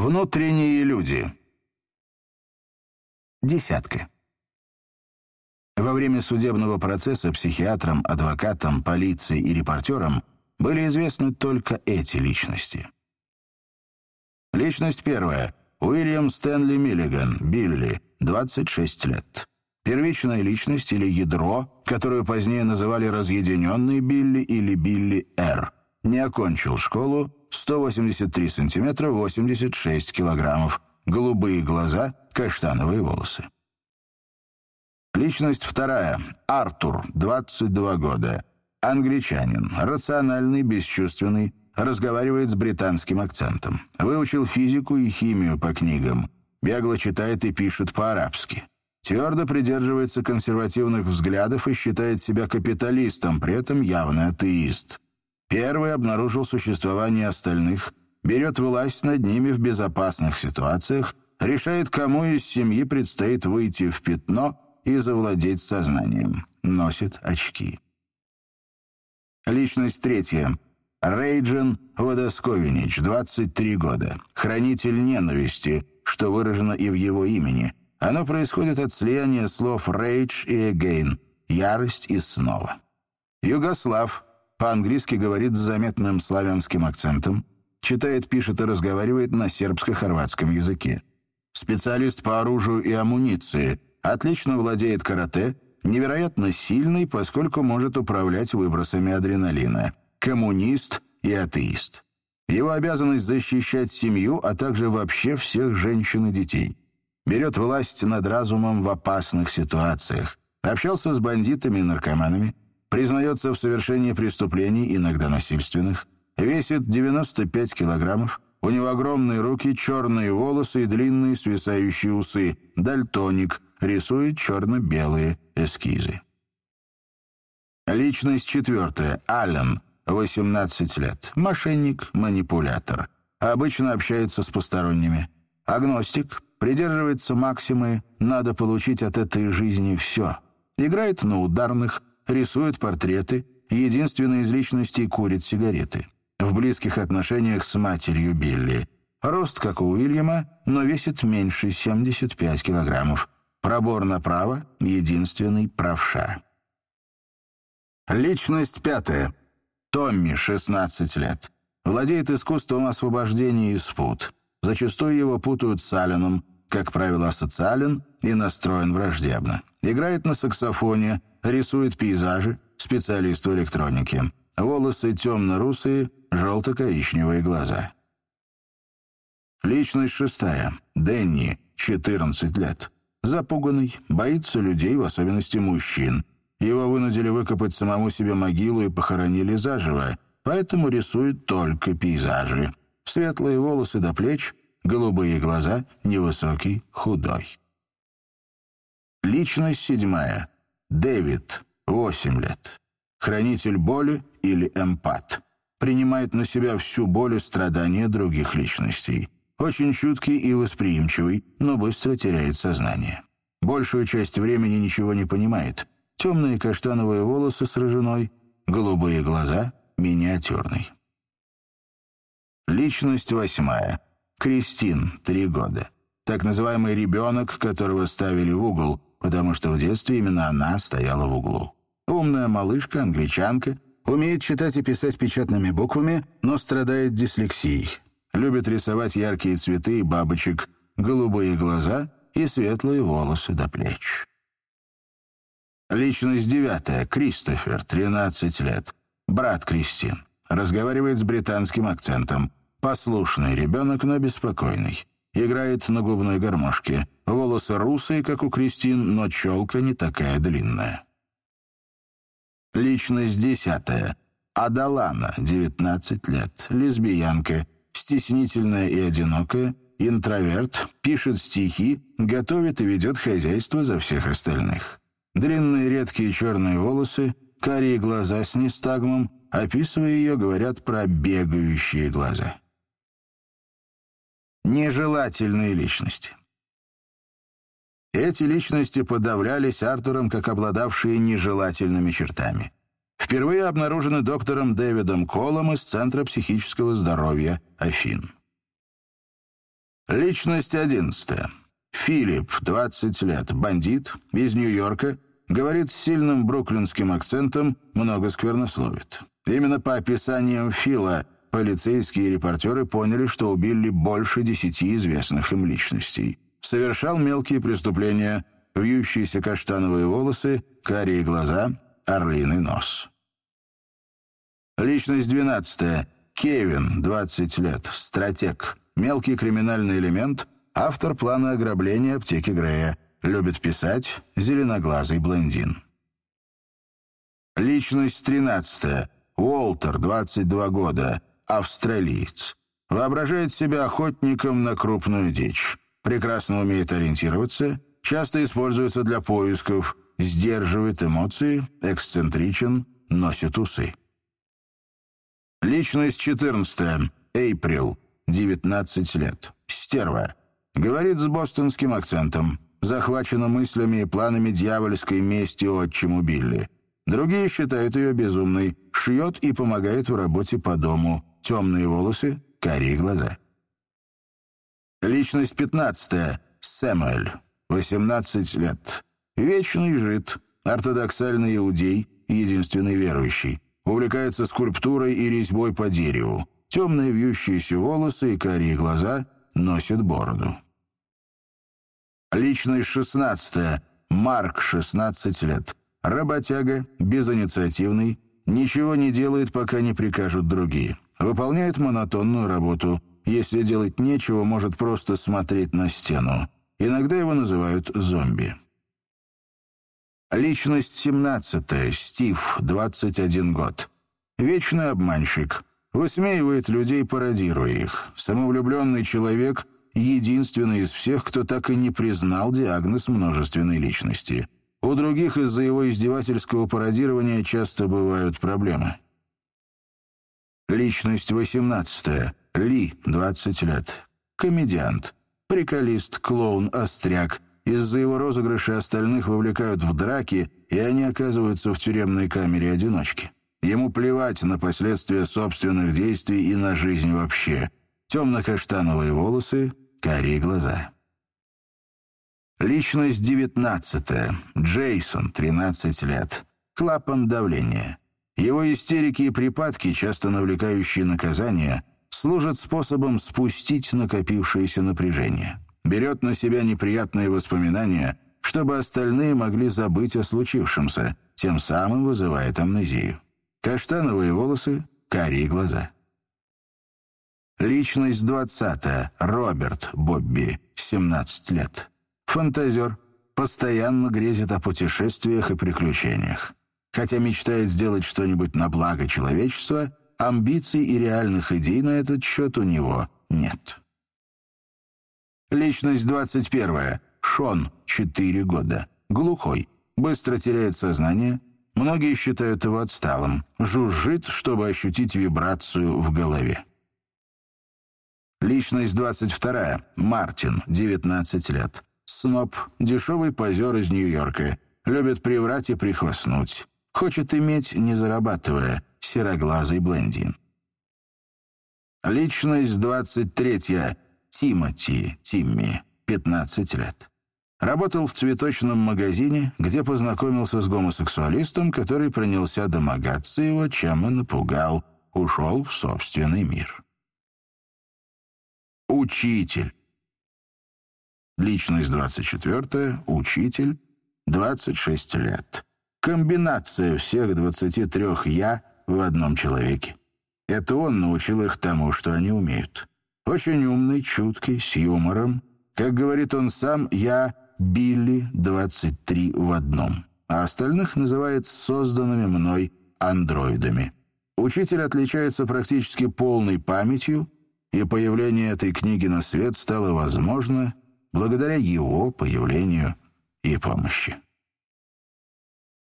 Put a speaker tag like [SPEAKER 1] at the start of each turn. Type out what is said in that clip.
[SPEAKER 1] Внутренние люди. Десятка. Во время судебного процесса психиатрам, адвокатам, полиции и репортерам были известны только эти личности. Личность первая. Уильям Стэнли Миллиган, Билли, 26 лет. Первичная личность или ядро, которую позднее называли разъединенный Билли или Билли Р. Не окончил школу, 183 сантиметра 86 килограммов, голубые глаза, каштановые волосы. Личность вторая. Артур, 22 года. Англичанин, рациональный, бесчувственный, разговаривает с британским акцентом. Выучил физику и химию по книгам. Бегло читает и пишет по-арабски. Твердо придерживается консервативных взглядов и считает себя капиталистом, при этом явно атеист. Первый обнаружил существование остальных, берет власть над ними в безопасных ситуациях, решает, кому из семьи предстоит выйти в пятно и завладеть сознанием. Носит очки. Личность третья. Рейджин Водосковинич, 23 года. Хранитель ненависти, что выражено и в его имени. Оно происходит от слияния слов «rage» и «again» — «ярость» и «снова». Югослав по-английски говорит с заметным славянским акцентом, читает, пишет и разговаривает на сербско-хорватском языке. Специалист по оружию и амуниции, отлично владеет карате, невероятно сильный, поскольку может управлять выбросами адреналина. Коммунист и атеист. Его обязанность защищать семью, а также вообще всех женщин и детей. Берет власть над разумом в опасных ситуациях. Общался с бандитами и наркоманами, признается в совершении преступлений, иногда насильственных, весит 95 килограммов, у него огромные руки, черные волосы и длинные свисающие усы, дальтоник, рисует черно-белые эскизы. Личность четвертая. Аллен, 18 лет. Мошенник, манипулятор. Обычно общается с посторонними. Агностик, придерживается максимы «надо получить от этой жизни все». Играет на ударных, рисует портреты, единственный из личностей курит сигареты. В близких отношениях с матерью Билли. Рост, как у Уильяма, но весит меньше 75 килограммов. Пробор направо — единственный правша. Личность пятая. Томми, 16 лет. Владеет искусством освобождения из пут. Зачастую его путают с Алленом, как правило, асоциален и настроен враждебно. Играет на саксофоне, рисует пейзажи, специалист в электронике. Волосы темно-русые, желто-коричневые глаза. Личность шестая. Дэнни, 14 лет. Запуганный, боится людей, в особенности мужчин. Его вынудили выкопать самому себе могилу и похоронили заживо, поэтому рисует только пейзажи. Светлые волосы до плеч, голубые глаза, невысокий, худой. Личность седьмая. Дэвид, 8 лет. Хранитель боли или эмпат. Принимает на себя всю боль и страдания других личностей. Очень чуткий и восприимчивый, но быстро теряет сознание. Большую часть времени ничего не понимает. Темные каштановые волосы с рыжиной, голубые глаза, миниатюрный. Личность восьмая. Кристин, три года. Так называемый ребенок, которого ставили в угол, потому что в детстве именно она стояла в углу. Умная малышка, англичанка, умеет читать и писать печатными буквами, но страдает дислексией. Любит рисовать яркие цветы и бабочек, голубые глаза и светлые волосы до плеч. Личность девятая. Кристофер, 13 лет. Брат Кристин. Разговаривает с британским акцентом. Послушный ребенок, но беспокойный. Играет на губной гармошке. Волосы русые, как у Кристин, но челка не такая длинная. Личность десятая. Адалана, 19 лет. Лесбиянка. Стеснительная и одинокая. Интроверт. Пишет стихи. Готовит и ведет хозяйство за всех остальных. Длинные редкие черные волосы. Карие глаза с нестагмом. Описывая ее, говорят про бегающие глаза. Нежелательные личности. Эти личности подавлялись Артуром как обладавшие нежелательными чертами. Впервые обнаружены доктором Дэвидом Колом из Центра психического здоровья Афин. Личность одиннадцатая. Филипп, 20 лет, бандит, из Нью-Йорка, говорит с сильным бруклинским акцентом, много сквернословит. Именно по описаниям Фила полицейские репортеры поняли, что убили больше десяти известных им личностей. Совершал мелкие преступления, вьющиеся каштановые волосы, карие глаза, орлиный нос. Личность двенадцатая. Кевин, 20 лет, стратег, мелкий криминальный элемент, автор плана ограбления аптеки Грея, любит писать, зеленоглазый блондин. Личность тринадцатая. Уолтер, 22 года, австралиец. Воображает себя охотником на крупную дичь. Прекрасно умеет ориентироваться, часто используется для поисков, сдерживает эмоции, эксцентричен, носит усы. Личность 14. Эйприл, 19 лет. Стерва. Говорит с бостонским акцентом. Захвачена мыслями и планами дьявольской мести отчиму Билли. Другие считают ее безумной. Шьет и помогает в работе по дому. Темные волосы, карие глаза. Личность 15. Сэмюэль. 18 лет. Вечный жид. Ортодоксальный иудей. Единственный верующий. Увлекается скульптурой и резьбой по дереву. Темные вьющиеся волосы и карие глаза. Носит бороду. Личность 16. Марк, 16 лет. Работяга, безинициативный, ничего не делает, пока не прикажут другие. Выполняет монотонную работу. Если делать нечего, может просто смотреть на стену. Иногда его называют зомби. Личность 17. Стив, 21 год. Вечный обманщик. Высмеивает людей, пародируя их. Самовлюбленный человек — единственный из всех, кто так и не признал диагноз множественной личности — у других из-за его издевательского пародирования часто бывают проблемы. Личность 18. Ли, 20 лет. Комедиант. Приколист, клоун, остряк. Из-за его розыгрыша остальных вовлекают в драки, и они оказываются в тюремной камере одиночки. Ему плевать на последствия собственных действий и на жизнь вообще. Темно-каштановые волосы, карие глаза. Личность девятнадцатая. Джейсон, 13 лет. Клапан давления. Его истерики и припадки, часто навлекающие наказания, служат способом спустить накопившееся напряжение. Берет на себя неприятные воспоминания, чтобы остальные могли забыть о случившемся, тем самым вызывает амнезию. Каштановые волосы, карие глаза. Личность двадцатая. Роберт Бобби, 17 лет. Фантазер. Постоянно грезит о путешествиях и приключениях. Хотя мечтает сделать что-нибудь на благо человечества, амбиций и реальных идей на этот счет у него нет. Личность 21. Шон, 4 года. Глухой. Быстро теряет сознание. Многие считают его отсталым. Жужжит, чтобы ощутить вибрацию в голове. Личность 22. Мартин, 19 лет. Сноб, дешевый позер из Нью-Йорка. Любит приврать и прихвастнуть. Хочет иметь, не зарабатывая. Сероглазый блондин. Личность 23-я. Тимоти, Тимми, 15 лет. Работал в цветочном магазине, где познакомился с гомосексуалистом, который принялся домогаться его, чем и напугал. Ушел в собственный мир. Учитель. Личность 24, учитель, 26 лет. Комбинация всех 23 «я» в одном человеке. Это он научил их тому, что они умеют. Очень умный, чуткий, с юмором. Как говорит он сам, «я Билли 23 в одном», а остальных называет созданными мной андроидами. Учитель отличается практически полной памятью, и появление этой книги на свет стало возможно благодаря его появлению и помощи.